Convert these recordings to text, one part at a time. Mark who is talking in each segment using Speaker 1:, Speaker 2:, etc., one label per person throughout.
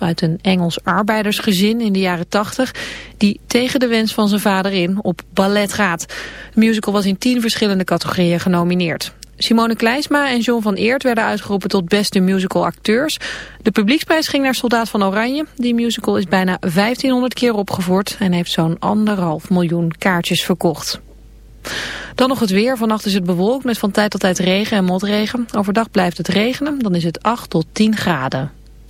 Speaker 1: Uit een Engels arbeidersgezin in de jaren 80... die tegen de wens van zijn vader in op ballet gaat. De musical was in tien verschillende categorieën genomineerd. Simone Kleisma en John van Eert werden uitgeroepen tot beste musical acteurs. De publieksprijs ging naar Soldaat van Oranje. Die musical is bijna 1500 keer opgevoerd en heeft zo'n anderhalf miljoen kaartjes verkocht. Dan nog het weer. Vannacht is het bewolkt met van tijd tot tijd regen en motregen. Overdag blijft het regenen, dan is het 8 tot 10 graden.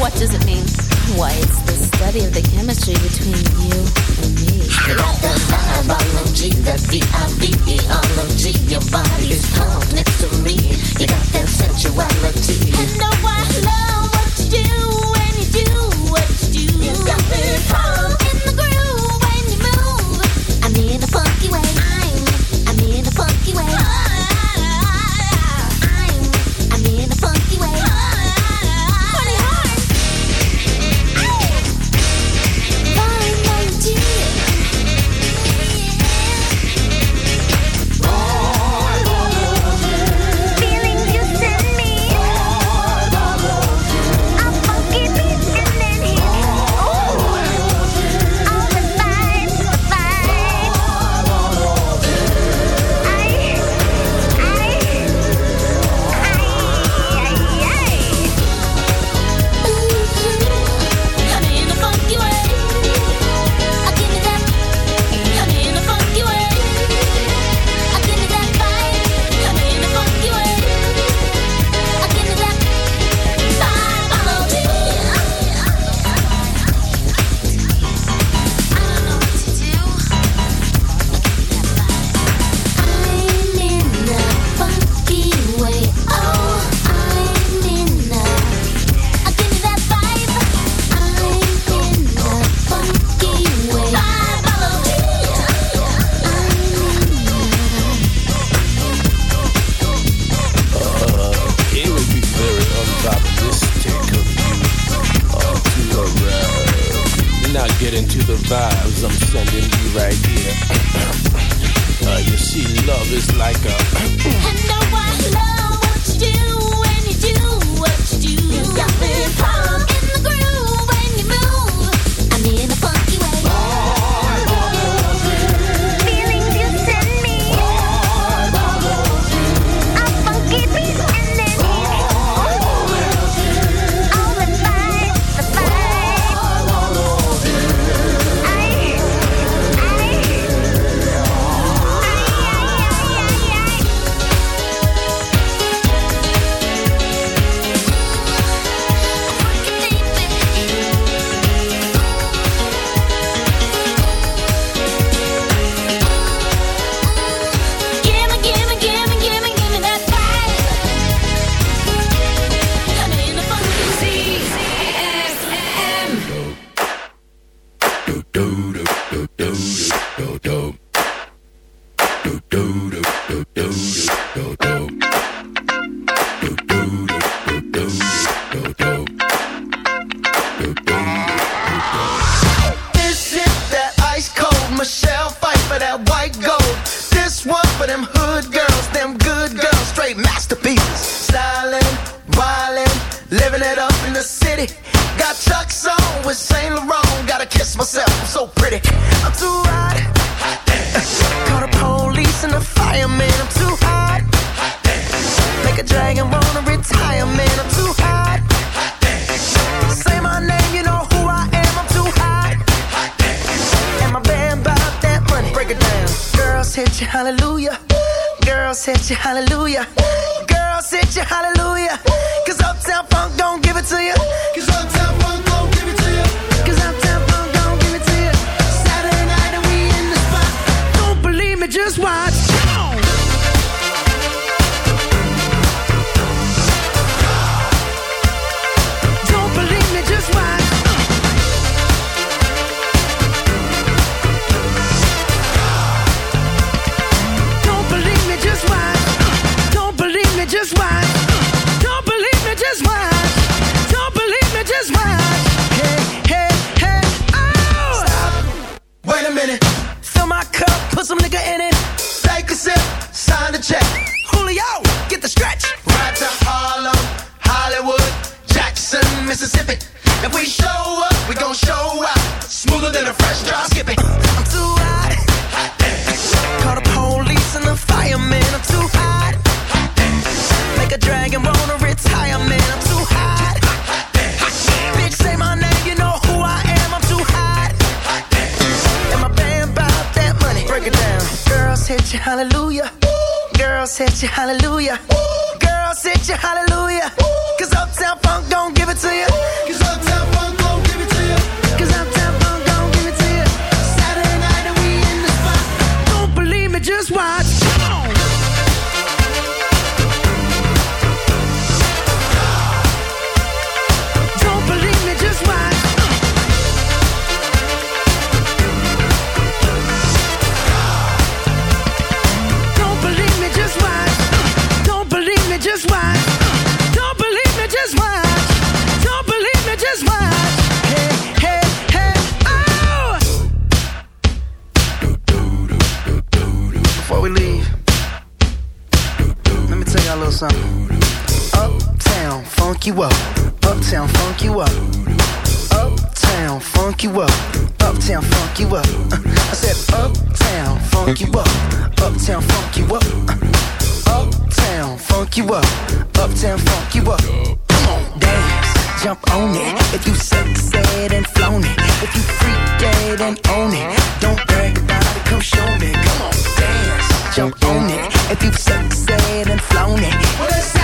Speaker 2: What does it mean? Why, it's the study of the chemistry between you and me.
Speaker 3: Got. Your body is to. You got that know I love what you do when you do what you do. You got me calm.
Speaker 4: Uh, you see, love is like a. and
Speaker 3: no,
Speaker 5: before we leave, let me tell y'all a little something. Uptown, funk you up. Uptown, funk you up. Uptown, funk you up. Uptown, funk you up. I said, Uptown, funk you up. Uptown, funk you up. Uptown, funk you up. Uptown, funk you up. Come on, dance, jump on it. If you succeed and flown it, if you freak dead and own it, don't break come show me. Come on, dance, jump on it. If you've sexed and flown it, well,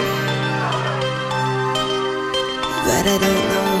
Speaker 6: But I don't know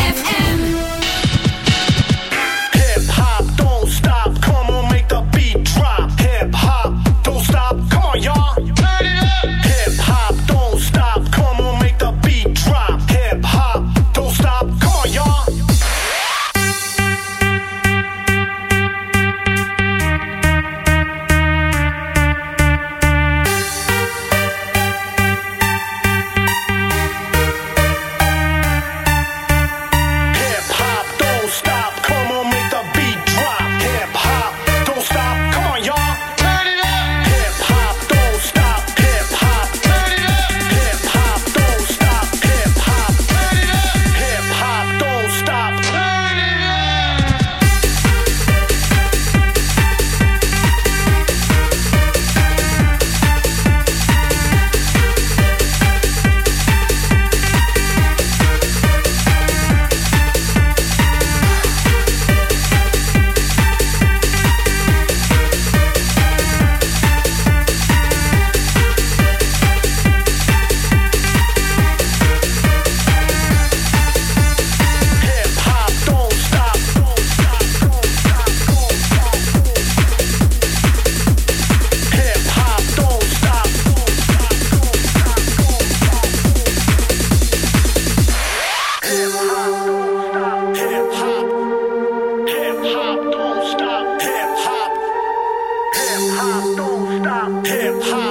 Speaker 7: Hip hop.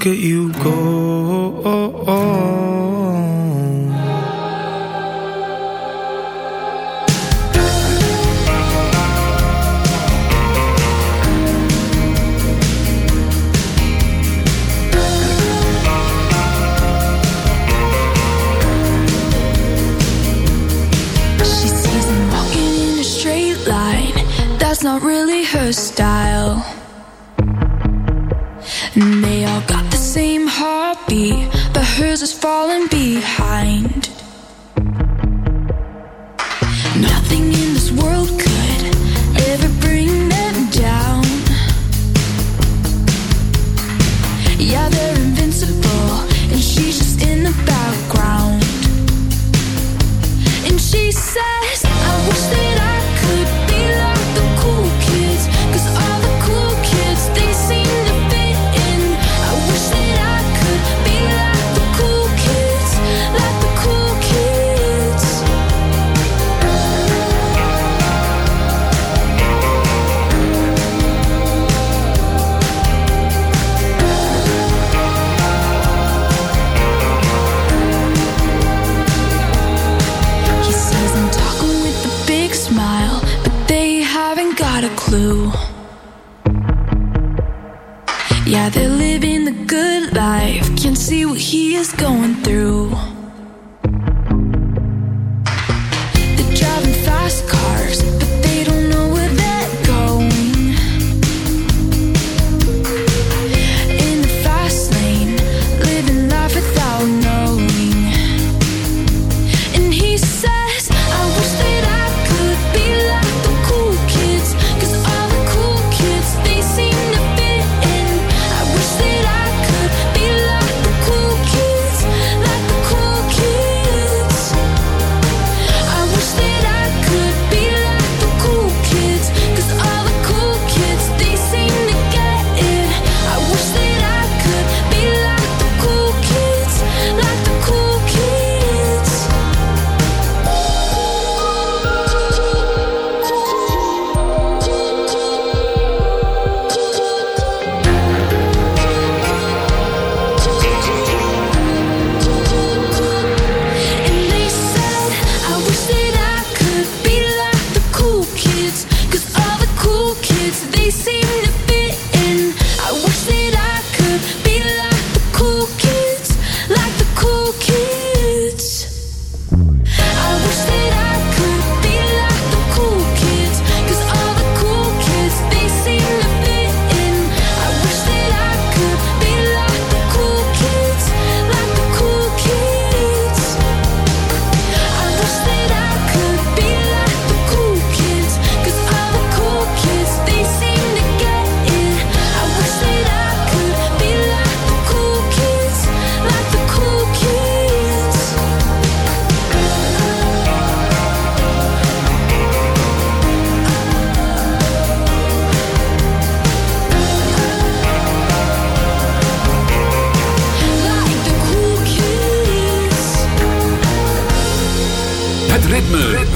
Speaker 8: Look at you go.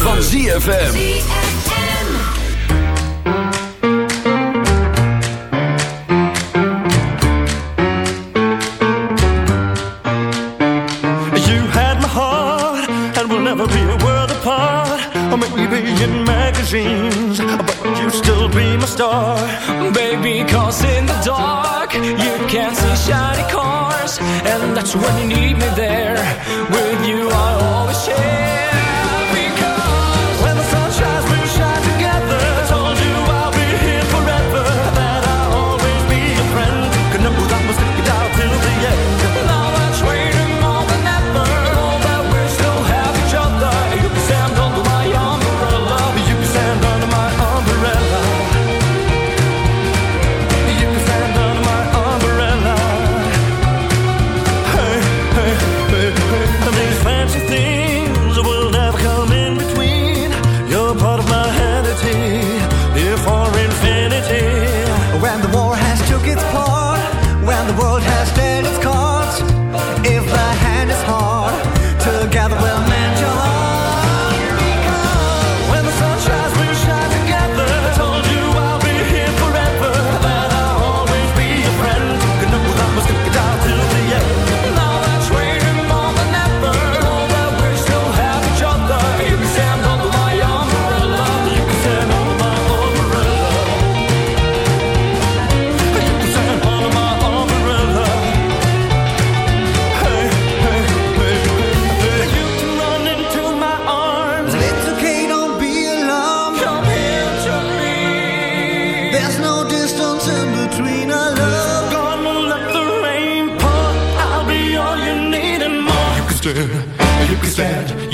Speaker 9: van ZFM.
Speaker 10: You had my heart, and we'll never be a world apart. Or maybe in magazines, but you still be my star.
Speaker 11: Baby, cause in the dark, you can't see shiny cars. And that's when you need me there, with you
Speaker 10: sister. You can stand.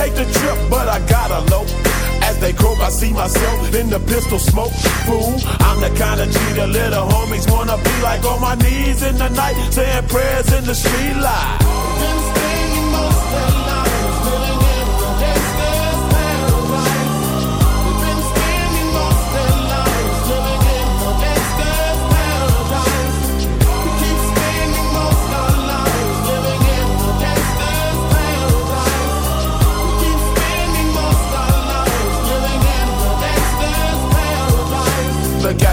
Speaker 7: Hate the trip, but I gotta low. As they croak, I see myself in the pistol smoke. Fool, I'm the kind of cheater little homies wanna be like on my knees in the night, saying prayers in the street light.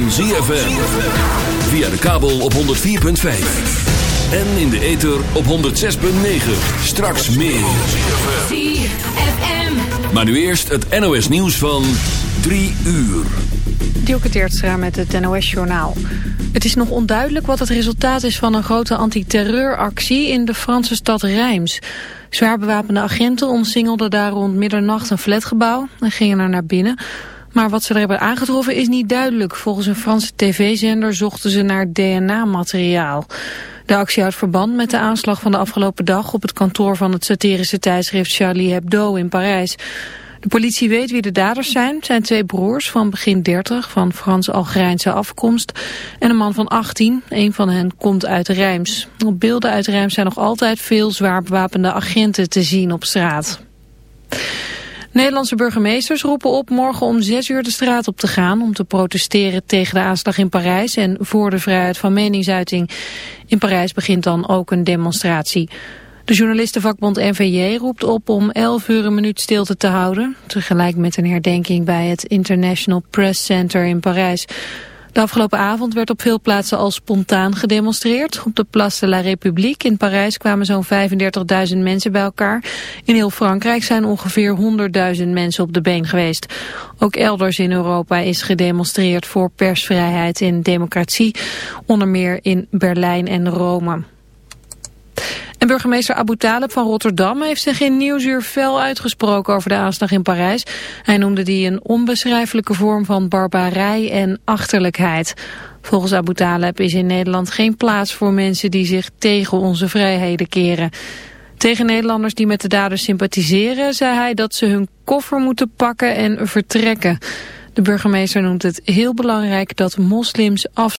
Speaker 9: Van ZFM. Via de kabel op 104.5. En in de ether op 106.9. Straks meer. ZFM. Maar nu eerst het NOS nieuws van 3 uur.
Speaker 1: Dielke Teertstra met het NOS-journaal. Het is nog onduidelijk wat het resultaat is van een grote antiterreuractie in de Franse stad Reims. Zwaar bewapende agenten omsingelden daar rond middernacht een flatgebouw en gingen er naar binnen. Maar wat ze er hebben aangetroffen is niet duidelijk. Volgens een Franse tv-zender zochten ze naar DNA-materiaal. De actie houdt verband met de aanslag van de afgelopen dag op het kantoor van het satirische tijdschrift Charlie Hebdo in Parijs. De politie weet wie de daders zijn. Het zijn twee broers van begin 30 van Frans-Algerijnse afkomst en een man van 18. Een van hen komt uit Rijms. Op beelden uit Rijms zijn nog altijd veel zwaar bewapende agenten te zien op straat. Nederlandse burgemeesters roepen op morgen om zes uur de straat op te gaan om te protesteren tegen de aanslag in Parijs en voor de vrijheid van meningsuiting. In Parijs begint dan ook een demonstratie. De journalistenvakbond NVJ roept op om 11 uur een minuut stilte te houden, tegelijk met een herdenking bij het International Press Center in Parijs. De afgelopen avond werd op veel plaatsen al spontaan gedemonstreerd. Op de Place de la République in Parijs kwamen zo'n 35.000 mensen bij elkaar. In heel Frankrijk zijn ongeveer 100.000 mensen op de been geweest. Ook elders in Europa is gedemonstreerd voor persvrijheid en democratie. Onder meer in Berlijn en Rome. Burgemeester Abu Talib van Rotterdam heeft zich in Nieuwsuur fel uitgesproken over de aanslag in Parijs. Hij noemde die een onbeschrijfelijke vorm van barbarij en achterlijkheid. Volgens Abu Talib is in Nederland geen plaats voor mensen die zich tegen onze vrijheden keren. Tegen Nederlanders die met de daders sympathiseren zei hij dat ze hun koffer moeten pakken en vertrekken. De burgemeester noemt het heel belangrijk dat moslims af